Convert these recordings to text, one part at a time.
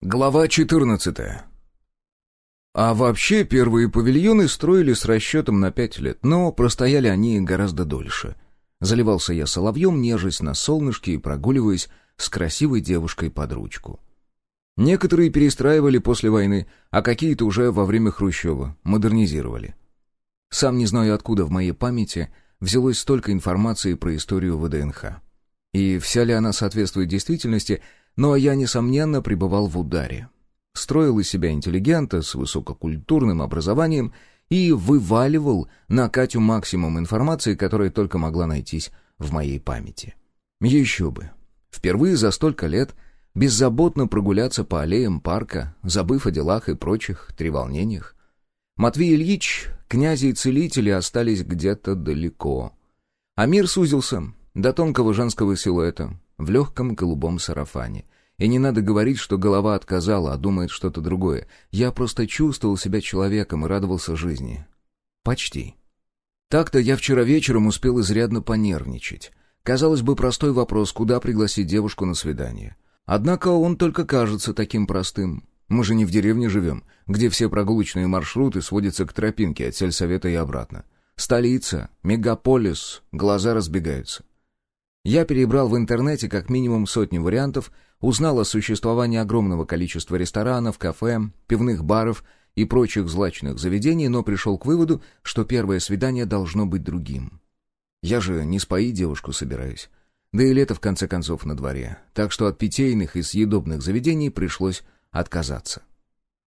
Глава 14. А вообще, первые павильоны строили с расчетом на пять лет, но простояли они гораздо дольше. Заливался я соловьем, нежесть на солнышке и прогуливаясь с красивой девушкой под ручку. Некоторые перестраивали после войны, а какие-то уже во время Хрущева модернизировали. Сам не знаю, откуда в моей памяти взялось столько информации про историю ВДНХ. И вся ли она соответствует действительности — но я, несомненно, пребывал в ударе. Строил из себя интеллигента с высококультурным образованием и вываливал на Катю максимум информации, которая только могла найтись в моей памяти. Еще бы. Впервые за столько лет беззаботно прогуляться по аллеям парка, забыв о делах и прочих треволнениях. Матвей Ильич, князи и целители остались где-то далеко. А мир сузился до тонкого женского силуэта, в легком голубом сарафане. И не надо говорить, что голова отказала, а думает что-то другое. Я просто чувствовал себя человеком и радовался жизни. Почти. Так-то я вчера вечером успел изрядно понервничать. Казалось бы, простой вопрос, куда пригласить девушку на свидание. Однако он только кажется таким простым. Мы же не в деревне живем, где все прогулочные маршруты сводятся к тропинке от сельсовета и обратно. Столица, мегаполис, глаза разбегаются. Я перебрал в интернете как минимум сотни вариантов, узнал о существовании огромного количества ресторанов, кафе, пивных баров и прочих злачных заведений, но пришел к выводу, что первое свидание должно быть другим. Я же не споить девушку собираюсь. Да и лето в конце концов на дворе, так что от питейных и съедобных заведений пришлось отказаться.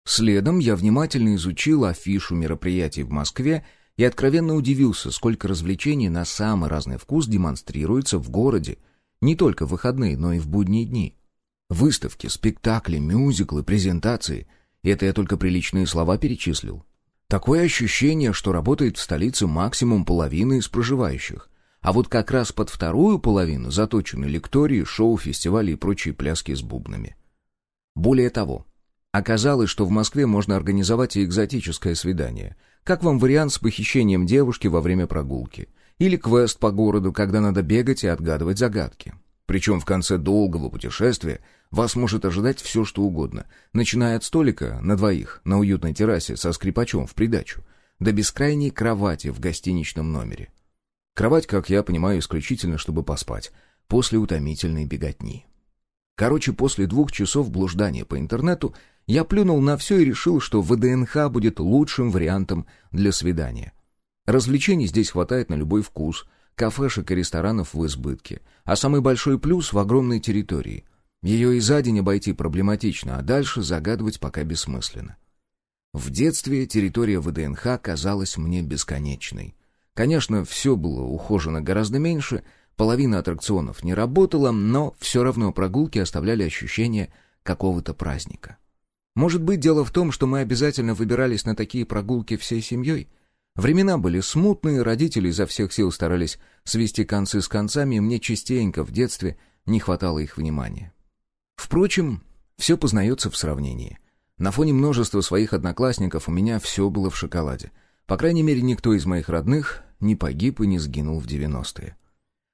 Следом я внимательно изучил афишу мероприятий в Москве и откровенно удивился, сколько развлечений на самый разный вкус демонстрируется в городе, не только в выходные, но и в будние дни. Выставки, спектакли, мюзиклы, презентации — это я только приличные слова перечислил. Такое ощущение, что работает в столице максимум половины из проживающих. А вот как раз под вторую половину заточены лектории, шоу, фестивали и прочие пляски с бубнами. Более того, оказалось, что в Москве можно организовать и экзотическое свидание — как вам вариант с похищением девушки во время прогулки? Или квест по городу, когда надо бегать и отгадывать загадки? Причем в конце долгого путешествия вас может ожидать все, что угодно, начиная от столика на двоих на уютной террасе со скрипачом в придачу, до бескрайней кровати в гостиничном номере. Кровать, как я понимаю, исключительно, чтобы поспать, после утомительной беготни. Короче, после двух часов блуждания по интернету я плюнул на все и решил, что ВДНХ будет лучшим вариантом для свидания. Развлечений здесь хватает на любой вкус, кафешек и ресторанов в избытке. А самый большой плюс в огромной территории. Ее и за день обойти проблематично, а дальше загадывать пока бессмысленно. В детстве территория ВДНХ казалась мне бесконечной. Конечно, все было ухожено гораздо меньше, половина аттракционов не работала, но все равно прогулки оставляли ощущение какого-то праздника. Может быть, дело в том, что мы обязательно выбирались на такие прогулки всей семьей? Времена были смутные, родители изо всех сил старались свести концы с концами, и мне частенько в детстве не хватало их внимания. Впрочем, все познается в сравнении. На фоне множества своих одноклассников у меня все было в шоколаде. По крайней мере, никто из моих родных не погиб и не сгинул в 90-е.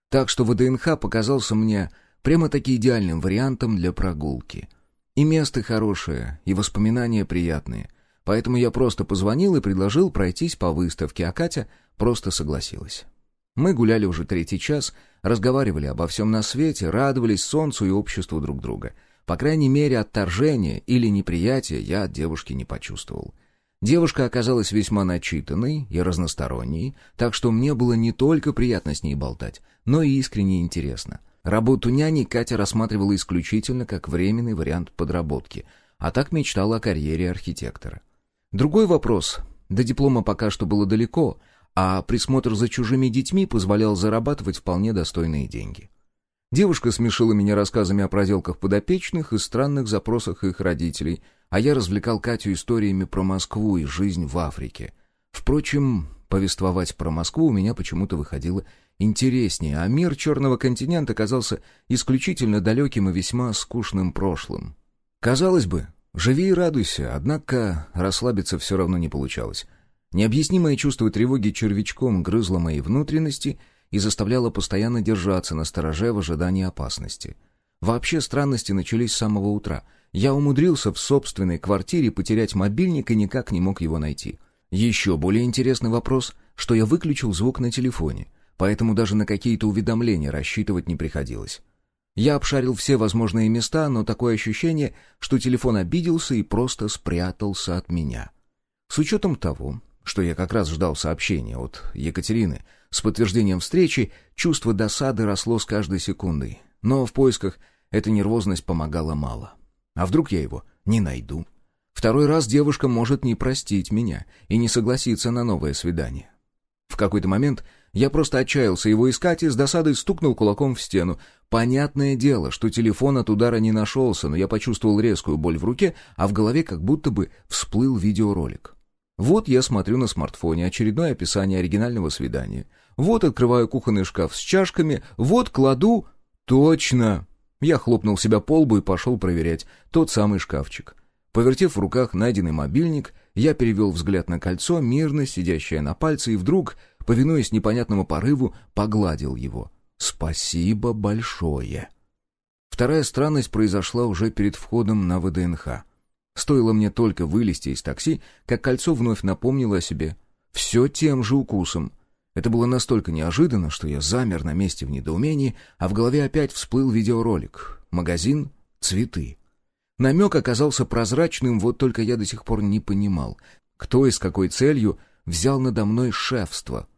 Так что ВДНХ показался мне прямо-таки идеальным вариантом для прогулки — и место хорошее, и воспоминания приятные. Поэтому я просто позвонил и предложил пройтись по выставке, а Катя просто согласилась. Мы гуляли уже третий час, разговаривали обо всем на свете, радовались солнцу и обществу друг друга. По крайней мере, отторжения или неприятия я от девушки не почувствовал. Девушка оказалась весьма начитанной и разносторонней, так что мне было не только приятно с ней болтать, но и искренне интересно. Работу няни Катя рассматривала исключительно как временный вариант подработки, а так мечтала о карьере архитектора. Другой вопрос. До диплома пока что было далеко, а присмотр за чужими детьми позволял зарабатывать вполне достойные деньги. Девушка смешила меня рассказами о проделках подопечных и странных запросах их родителей, а я развлекал Катю историями про Москву и жизнь в Африке. Впрочем, повествовать про Москву у меня почему-то выходило интереснее, а мир Черного континента казался исключительно далеким и весьма скучным прошлым. Казалось бы, живи и радуйся, однако расслабиться все равно не получалось. Необъяснимое чувство тревоги червячком грызло мои внутренности и заставляло постоянно держаться на стороже в ожидании опасности. Вообще странности начались с самого утра. Я умудрился в собственной квартире потерять мобильник и никак не мог его найти. Еще более интересный вопрос, что я выключил звук на телефоне, поэтому даже на какие-то уведомления рассчитывать не приходилось. Я обшарил все возможные места, но такое ощущение, что телефон обиделся и просто спрятался от меня. С учетом того, что я как раз ждал сообщения от Екатерины с подтверждением встречи, чувство досады росло с каждой секундой. Но в поисках эта нервозность помогала мало. А вдруг я его не найду? Второй раз девушка может не простить меня и не согласиться на новое свидание. В какой-то момент я просто отчаялся его искать и с досадой стукнул кулаком в стену. Понятное дело, что телефон от удара не нашелся, но я почувствовал резкую боль в руке, а в голове как будто бы всплыл видеоролик. Вот я смотрю на смартфоне очередное описание оригинального свидания. Вот открываю кухонный шкаф с чашками, вот кладу... Точно! Я хлопнул себя по лбу и пошел проверять тот самый шкафчик. Повертев в руках найденный мобильник, я перевел взгляд на кольцо, мирно сидящее на пальце, и вдруг повинуясь непонятному порыву, погладил его. «Спасибо большое!» Вторая странность произошла уже перед входом на ВДНХ. Стоило мне только вылезти из такси, как кольцо вновь напомнило о себе. Все тем же укусом. Это было настолько неожиданно, что я замер на месте в недоумении, а в голове опять всплыл видеоролик. Магазин «Цветы». Намек оказался прозрачным, вот только я до сих пор не понимал, кто и с какой целью взял надо мной шефство —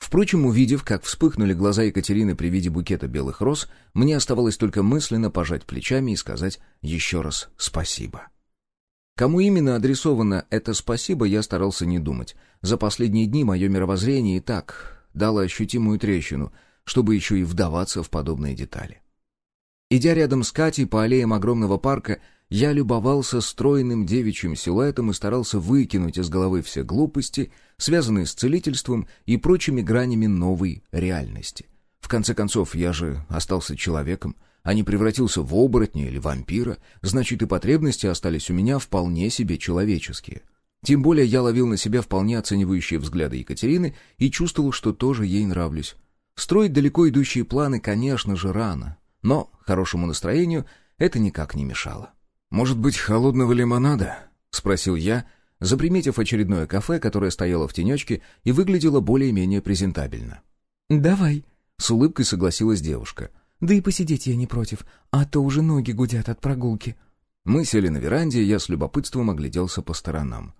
Впрочем, увидев, как вспыхнули глаза Екатерины при виде букета белых роз, мне оставалось только мысленно пожать плечами и сказать еще раз спасибо. Кому именно адресовано это «спасибо», я старался не думать. За последние дни мое мировоззрение и так дало ощутимую трещину, чтобы еще и вдаваться в подобные детали. Идя рядом с Катей по аллеям огромного парка, я любовался стройным девичьим силуэтом и старался выкинуть из головы все глупости, связанные с целительством и прочими гранями новой реальности. В конце концов, я же остался человеком, а не превратился в оборотня или вампира, значит и потребности остались у меня вполне себе человеческие. Тем более я ловил на себя вполне оценивающие взгляды Екатерины и чувствовал, что тоже ей нравлюсь. Строить далеко идущие планы, конечно же, рано, но хорошему настроению это никак не мешало. «Может быть, холодного лимонада?» — спросил я, заприметив очередное кафе, которое стояло в тенечке и выглядело более-менее презентабельно. «Давай», — с улыбкой согласилась девушка. «Да и посидеть я не против, а то уже ноги гудят от прогулки». Мы сели на веранде, и я с любопытством огляделся по сторонам.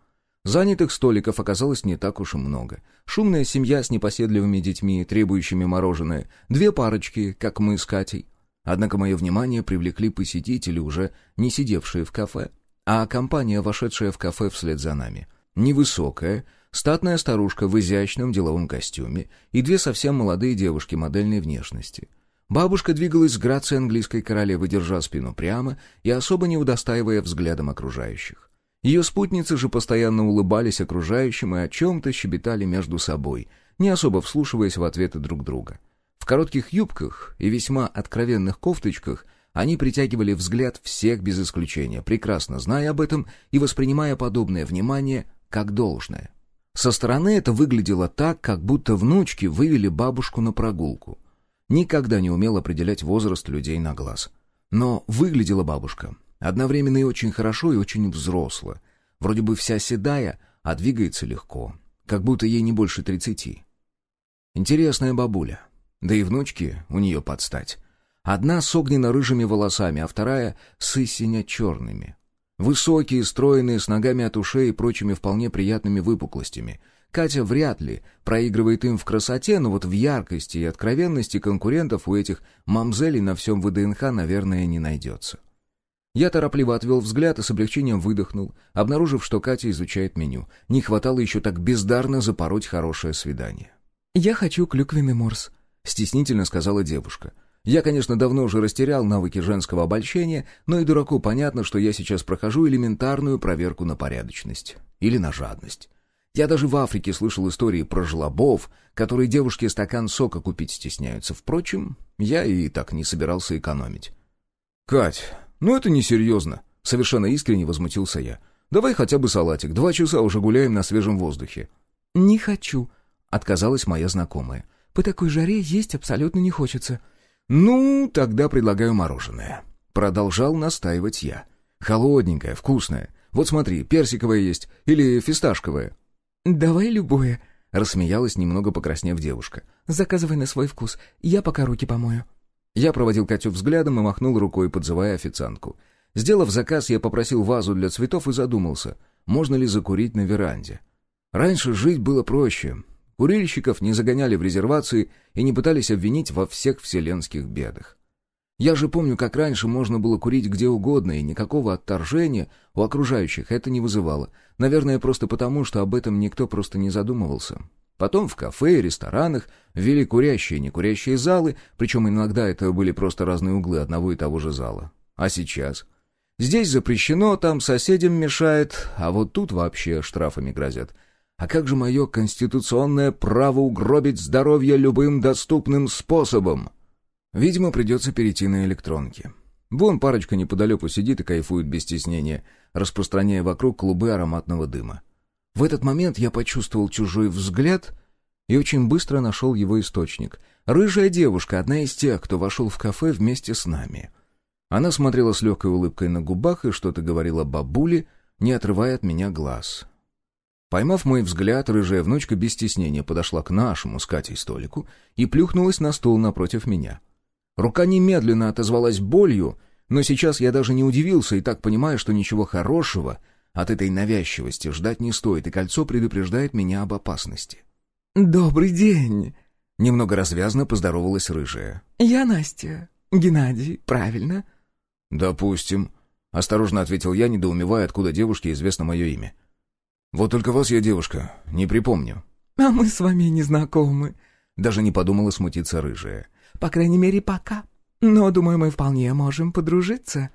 Занятых столиков оказалось не так уж и много. Шумная семья с непоседливыми детьми, требующими мороженое, две парочки, как мы с Катей, Однако мое внимание привлекли посетители, уже не сидевшие в кафе, а компания, вошедшая в кафе вслед за нами. Невысокая, статная старушка в изящном деловом костюме и две совсем молодые девушки модельной внешности. Бабушка двигалась с грацией английской королевы, держа спину прямо и особо не удостаивая взглядом окружающих. Ее спутницы же постоянно улыбались окружающим и о чем-то щебетали между собой, не особо вслушиваясь в ответы друг друга. В коротких юбках и весьма откровенных кофточках они притягивали взгляд всех без исключения, прекрасно зная об этом и воспринимая подобное внимание как должное. Со стороны это выглядело так, как будто внучки вывели бабушку на прогулку. Никогда не умел определять возраст людей на глаз. Но выглядела бабушка одновременно и очень хорошо, и очень взросло. Вроде бы вся седая, а двигается легко, как будто ей не больше тридцати. Интересная бабуля. Да и внучки у нее подстать. Одна с огненно-рыжими волосами, а вторая с истинно-черными. Высокие, стройные, с ногами от ушей и прочими вполне приятными выпуклостями. Катя вряд ли проигрывает им в красоте, но вот в яркости и откровенности конкурентов у этих мамзелей на всем ВДНХ, наверное, не найдется. Я торопливо отвел взгляд и с облегчением выдохнул, обнаружив, что Катя изучает меню. Не хватало еще так бездарно запороть хорошее свидание. «Я хочу клюквенный морс», — стеснительно сказала девушка. Я, конечно, давно уже растерял навыки женского обольщения, но и дураку понятно, что я сейчас прохожу элементарную проверку на порядочность. Или на жадность. Я даже в Африке слышал истории про жлобов, которые девушке стакан сока купить стесняются. Впрочем, я и так не собирался экономить. «Кать, ну это несерьезно», — совершенно искренне возмутился я. «Давай хотя бы салатик, два часа уже гуляем на свежем воздухе». «Не хочу», — отказалась моя знакомая. По такой жаре есть абсолютно не хочется. «Ну, тогда предлагаю мороженое». Продолжал настаивать я. «Холодненькое, вкусное. Вот смотри, персиковое есть или фисташковое». «Давай любое», — рассмеялась, немного покраснев девушка. «Заказывай на свой вкус. Я пока руки помою». Я проводил Катю взглядом и махнул рукой, подзывая официантку. Сделав заказ, я попросил вазу для цветов и задумался, можно ли закурить на веранде. Раньше жить было проще. Курильщиков не загоняли в резервации и не пытались обвинить во всех вселенских бедах. Я же помню, как раньше можно было курить где угодно, и никакого отторжения у окружающих это не вызывало. Наверное, просто потому, что об этом никто просто не задумывался. Потом в кафе и ресторанах ввели курящие и некурящие залы, причем иногда это были просто разные углы одного и того же зала. А сейчас? Здесь запрещено, там соседям мешает, а вот тут вообще штрафами грозят. А как же мое конституционное право угробить здоровье любым доступным способом? Видимо, придется перейти на электронки. Вон парочка неподалеку сидит и кайфует без стеснения, распространяя вокруг клубы ароматного дыма. В этот момент я почувствовал чужой взгляд и очень быстро нашел его источник. Рыжая девушка, одна из тех, кто вошел в кафе вместе с нами — она смотрела с легкой улыбкой на губах и что-то говорила бабуле, не отрывая от меня глаз. Поймав мой взгляд, рыжая внучка без стеснения подошла к нашему с Катей столику и плюхнулась на стул напротив меня. Рука немедленно отозвалась болью, но сейчас я даже не удивился и так понимаю, что ничего хорошего от этой навязчивости ждать не стоит, и кольцо предупреждает меня об опасности. «Добрый день!» Немного развязно поздоровалась рыжая. «Я Настя. Геннадий, правильно?» «Допустим», — осторожно ответил я, недоумевая, откуда девушке известно мое имя. «Вот только вас я, девушка, не припомню». «А мы с вами не знакомы», — даже не подумала смутиться рыжая. «По крайней мере, пока. Но, думаю, мы вполне можем подружиться».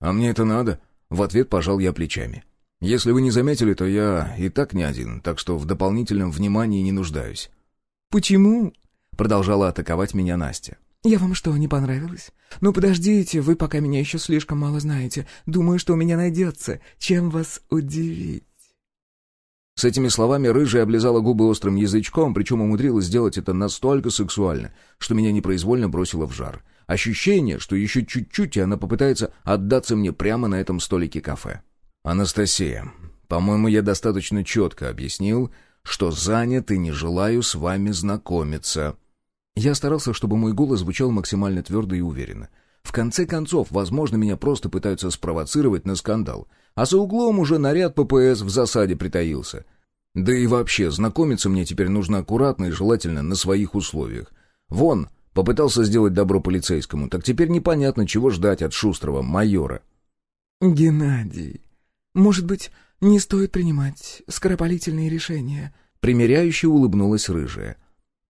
«А мне это надо?» — в ответ пожал я плечами. «Если вы не заметили, то я и так не один, так что в дополнительном внимании не нуждаюсь». «Почему?» — продолжала атаковать меня Настя. «Я вам что, не понравилась? Ну, подождите, вы пока меня еще слишком мало знаете. Думаю, что у меня найдется, чем вас удивить». С этими словами рыжая облизала губы острым язычком, причем умудрилась сделать это настолько сексуально, что меня непроизвольно бросило в жар. Ощущение, что еще чуть-чуть, и она попытается отдаться мне прямо на этом столике кафе. «Анастасия, по-моему, я достаточно четко объяснил, что занят и не желаю с вами знакомиться», я старался, чтобы мой голос звучал максимально твердо и уверенно. В конце концов, возможно, меня просто пытаются спровоцировать на скандал, а за углом уже наряд ППС в засаде притаился. Да и вообще, знакомиться мне теперь нужно аккуратно и желательно на своих условиях. Вон, попытался сделать добро полицейскому, так теперь непонятно, чего ждать от шустрого майора. «Геннадий, может быть, не стоит принимать скоропалительные решения?» Примеряюще улыбнулась рыжая.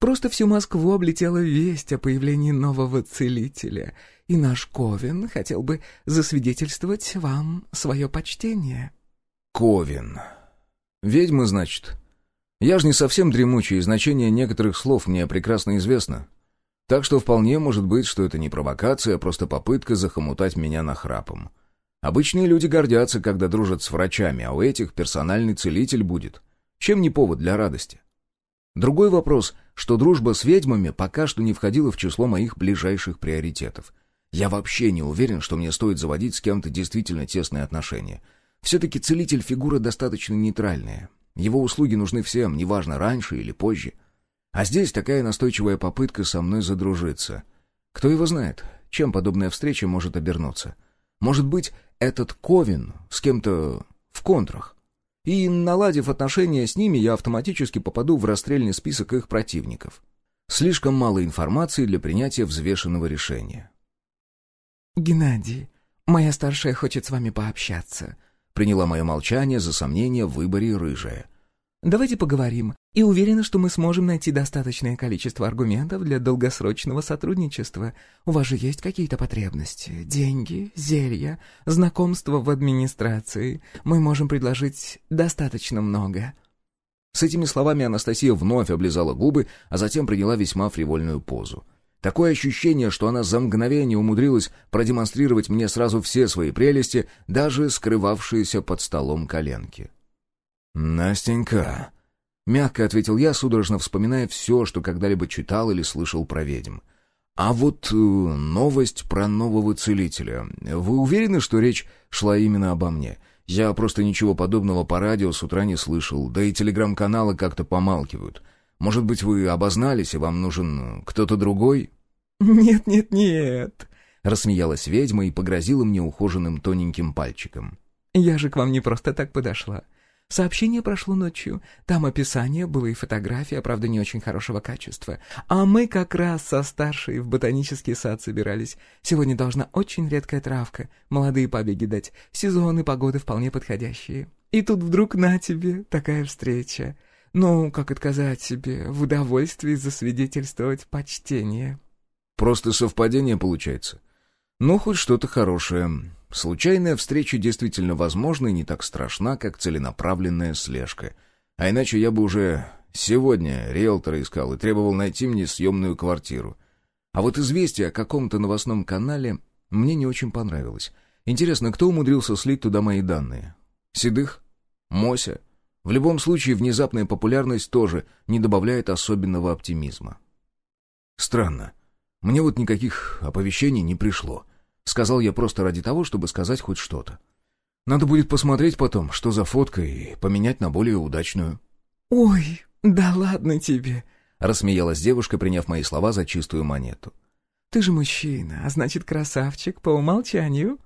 Просто всю Москву облетела весть о появлении нового целителя, и наш Ковен хотел бы засвидетельствовать вам свое почтение». «Ковен. Ведьма, значит? Я же не совсем дремучий, и значение некоторых слов мне прекрасно известно. Так что вполне может быть, что это не провокация, а просто попытка захомутать меня нахрапом. Обычные люди гордятся, когда дружат с врачами, а у этих персональный целитель будет. Чем не повод для радости?» Другой вопрос, что дружба с ведьмами пока что не входила в число моих ближайших приоритетов. Я вообще не уверен, что мне стоит заводить с кем-то действительно тесные отношения. Все-таки целитель фигура достаточно нейтральная. Его услуги нужны всем, неважно, раньше или позже. А здесь такая настойчивая попытка со мной задружиться. Кто его знает, чем подобная встреча может обернуться. Может быть, этот Ковин с кем-то в контрах. И, наладив отношения с ними, я автоматически попаду в расстрельный список их противников. Слишком мало информации для принятия взвешенного решения. «Геннадий, моя старшая хочет с вами пообщаться», — приняла мое молчание за сомнение в выборе рыжая. Давайте поговорим, и уверена, что мы сможем найти достаточное количество аргументов для долгосрочного сотрудничества. У вас же есть какие-то потребности? Деньги, зелья, знакомства в администрации. Мы можем предложить достаточно много». С этими словами Анастасия вновь облизала губы, а затем приняла весьма фривольную позу. Такое ощущение, что она за мгновение умудрилась продемонстрировать мне сразу все свои прелести, даже скрывавшиеся под столом коленки. «Настенька», — мягко ответил я, судорожно вспоминая все, что когда-либо читал или слышал про ведьм. А вот э, новость про нового целителя. Вы уверены, что речь шла именно обо мне? Я просто ничего подобного по радио с утра не слышал, да и телеграм-каналы как-то помалкивают. Может быть, вы обознались, и вам нужен кто-то другой?» «Нет, нет, нет», — рассмеялась ведьма и погрозила мне ухоженным тоненьким пальчиком. «Я же к вам не просто так подошла. Сообщение прошло ночью. Там описание было и фотография, правда, не очень хорошего качества. А мы как раз со старшей в ботанический сад собирались. Сегодня должна очень редкая травка, молодые побеги дать. Сезон и погоды вполне подходящие. И тут вдруг на тебе такая встреча. Ну, как отказать себе в удовольствии засвидетельствовать почтение? Просто совпадение получается. Ну, хоть что-то хорошее. Случайная встреча действительно возможна и не так страшна, как целенаправленная слежка. А иначе я бы уже сегодня риэлтора искал и требовал найти мне съемную квартиру. А вот известие о каком-то новостном канале мне не очень понравилось. Интересно, кто умудрился слить туда мои данные? Седых? Мося? В любом случае, внезапная популярность тоже не добавляет особенного оптимизма. Странно. Мне вот никаких оповещений не пришло. Сказал я просто ради того, чтобы сказать хоть что-то. Надо будет посмотреть потом, что за фотка, и поменять на более удачную. «Ой, да ладно тебе!» — рассмеялась девушка, приняв мои слова за чистую монету. «Ты же мужчина, а значит, красавчик по умолчанию?»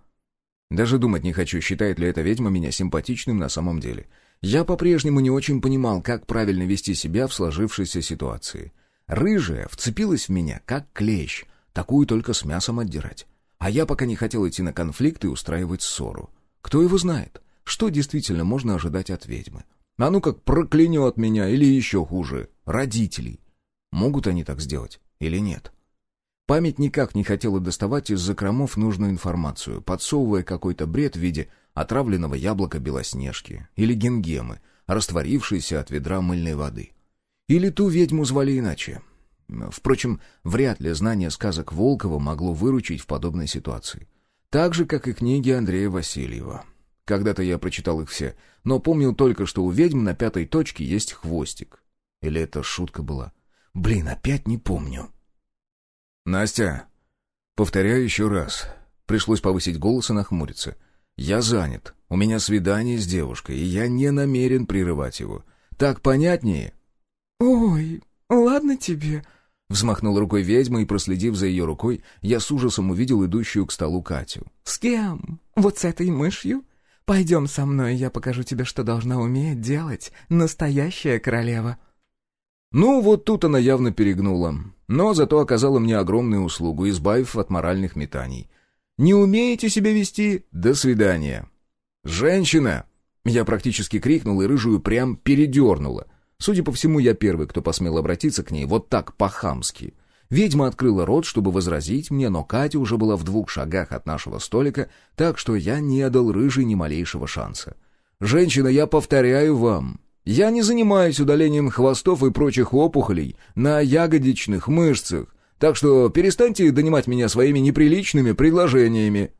Даже думать не хочу, считает ли эта ведьма меня симпатичным на самом деле. Я по-прежнему не очень понимал, как правильно вести себя в сложившейся ситуации. Рыжая вцепилась в меня, как клещ, такую только с мясом отдирать. А я пока не хотел идти на конфликт и устраивать ссору. Кто его знает, что действительно можно ожидать от ведьмы? А ну как проклянет меня, или еще хуже, родителей. Могут они так сделать или нет? Память никак не хотела доставать из закромов нужную информацию, подсовывая какой-то бред в виде отравленного яблока белоснежки или генгемы, растворившейся от ведра мыльной воды. Или ту ведьму звали иначе. Впрочем, вряд ли знание сказок Волкова могло выручить в подобной ситуации. Так же, как и книги Андрея Васильева. Когда-то я прочитал их все, но помнил только, что у ведьм на пятой точке есть хвостик. Или это шутка была? Блин, опять не помню. «Настя, повторяю еще раз». Пришлось повысить голос и нахмуриться. «Я занят. У меня свидание с девушкой, и я не намерен прерывать его. Так понятнее?» «Ой, ладно тебе», — взмахнул рукой ведьма, и, проследив за ее рукой, я с ужасом увидел идущую к столу Катю. «С кем? Вот с этой мышью? Пойдем со мной, я покажу тебе, что должна уметь делать настоящая королева». Ну, вот тут она явно перегнула, но зато оказала мне огромную услугу, избавив от моральных метаний. «Не умеете себя вести? До свидания!» «Женщина!» Я практически крикнул, и рыжую прям передернула. Судя по всему, я первый, кто посмел обратиться к ней вот так по-хамски. Ведьма открыла рот, чтобы возразить мне, но Катя уже была в двух шагах от нашего столика, так что я не дал рыжей ни малейшего шанса. «Женщина, я повторяю вам, я не занимаюсь удалением хвостов и прочих опухолей на ягодичных мышцах, так что перестаньте донимать меня своими неприличными предложениями».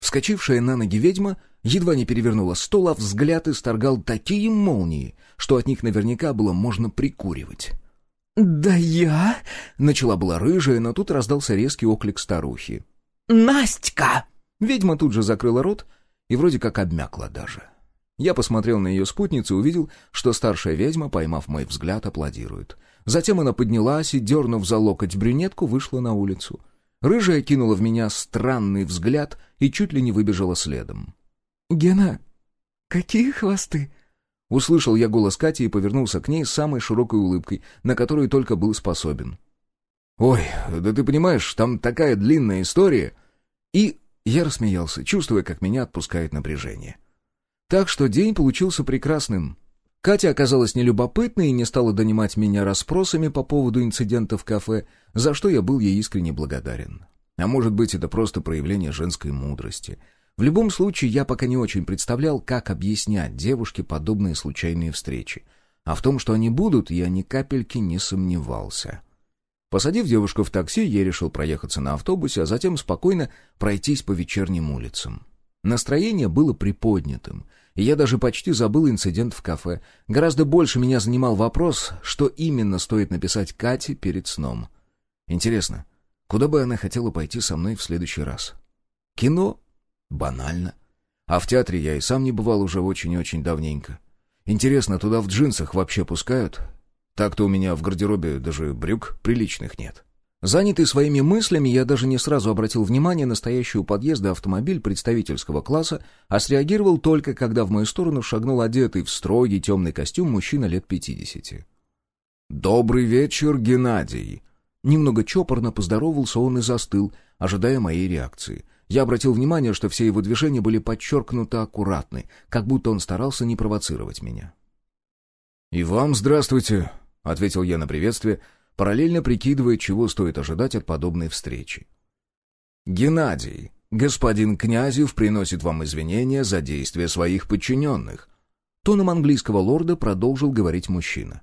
Вскочившая на ноги ведьма едва не перевернула стол, а взгляд исторгал такие молнии, что от них наверняка было можно прикуривать. «Да я...» — начала была рыжая, но тут раздался резкий оклик старухи. «Настя!» Ведьма тут же закрыла рот и вроде как обмякла даже. Я посмотрел на ее спутницу и увидел, что старшая ведьма, поймав мой взгляд, аплодирует. Затем она поднялась и, дернув за локоть брюнетку, вышла на улицу. Рыжая кинула в меня странный взгляд и чуть ли не выбежала следом. «Гена, какие хвосты?» Услышал я голос Кати и повернулся к ней с самой широкой улыбкой, на которую только был способен. «Ой, да ты понимаешь, там такая длинная история!» И я рассмеялся, чувствуя, как меня отпускает напряжение. Так что день получился прекрасным. Катя оказалась нелюбопытной и не стала донимать меня расспросами по поводу инцидента в кафе, за что я был ей искренне благодарен. А может быть, это просто проявление женской мудрости. В любом случае, я пока не очень представлял, как объяснять девушке подобные случайные встречи. А в том, что они будут, я ни капельки не сомневался. Посадив девушку в такси, я решил проехаться на автобусе, а затем спокойно пройтись по вечерним улицам. Настроение было приподнятым, и я даже почти забыл инцидент в кафе. Гораздо больше меня занимал вопрос, что именно стоит написать Кате перед сном. Интересно, Куда бы она хотела пойти со мной в следующий раз? Кино? Банально. А в театре я и сам не бывал уже очень и очень давненько. Интересно, туда в джинсах вообще пускают? Так-то у меня в гардеробе даже брюк приличных нет. Занятый своими мыслями, я даже не сразу обратил внимание на стоящий у подъезда автомобиль представительского класса, а среагировал только, когда в мою сторону шагнул одетый в строгий темный костюм мужчина лет пятидесяти. «Добрый вечер, Геннадий!» Немного чопорно поздоровался он и застыл, ожидая моей реакции — я обратил внимание, что все его движения были подчеркнуто аккуратны, как будто он старался не провоцировать меня. «И вам здравствуйте», — ответил я на приветствие, параллельно прикидывая, чего стоит ожидать от подобной встречи. «Геннадий, господин Князев приносит вам извинения за действия своих подчиненных», — тоном английского лорда продолжил говорить мужчина.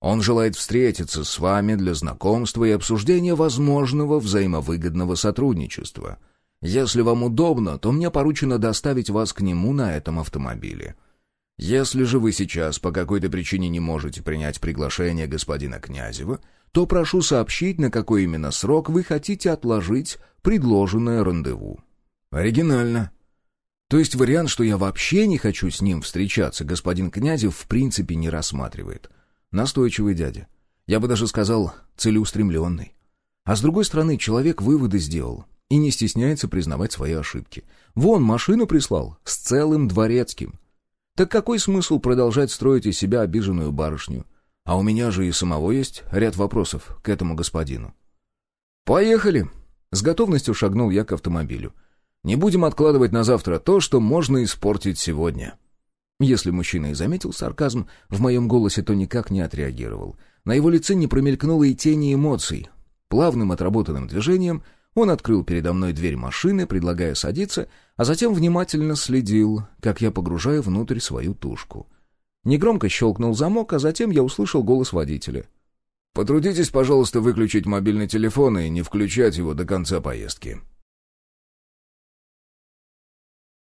«Он желает встретиться с вами для знакомства и обсуждения возможного взаимовыгодного сотрудничества». Если вам удобно, то мне поручено доставить вас к нему на этом автомобиле. Если же вы сейчас по какой-то причине не можете принять приглашение господина Князева, то прошу сообщить, на какой именно срок вы хотите отложить предложенное рандеву. Оригинально. То есть вариант, что я вообще не хочу с ним встречаться, господин Князев в принципе не рассматривает. Настойчивый дядя. Я бы даже сказал, целеустремленный. А с другой стороны, человек выводы сделал и не стесняется признавать свои ошибки. Вон, машину прислал, с целым дворецким. Так какой смысл продолжать строить из себя обиженную барышню? А у меня же и самого есть ряд вопросов к этому господину. «Поехали!» С готовностью шагнул я к автомобилю. «Не будем откладывать на завтра то, что можно испортить сегодня». Если мужчина и заметил сарказм в моем голосе, то никак не отреагировал. На его лице не промелькнуло и тени эмоций. Плавным отработанным движением он открыл передо мной дверь машины, предлагая садиться, а затем внимательно следил, как я погружаю внутрь свою тушку. Негромко щелкнул замок, а затем я услышал голос водителя. «Потрудитесь, пожалуйста, выключить мобильный телефон и не включать его до конца поездки».